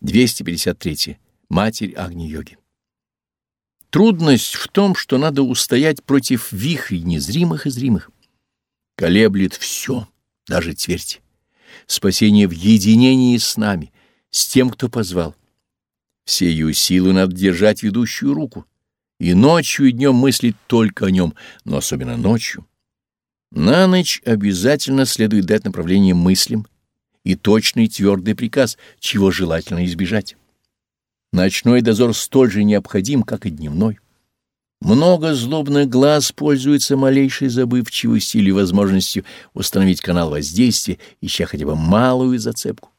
253. Матерь Агни-йоги. Трудность в том, что надо устоять против вихрей незримых и зримых. Колеблет все, даже твердь. Спасение в единении с нами, с тем, кто позвал. Все ее силы надо держать ведущую руку, и ночью и днем мыслить только о нем, но особенно ночью. На ночь обязательно следует дать направление мыслям и точный твердый приказ, чего желательно избежать. Ночной дозор столь же необходим, как и дневной. Много злобных глаз пользуются малейшей забывчивостью или возможностью установить канал воздействия, ища хотя бы малую зацепку.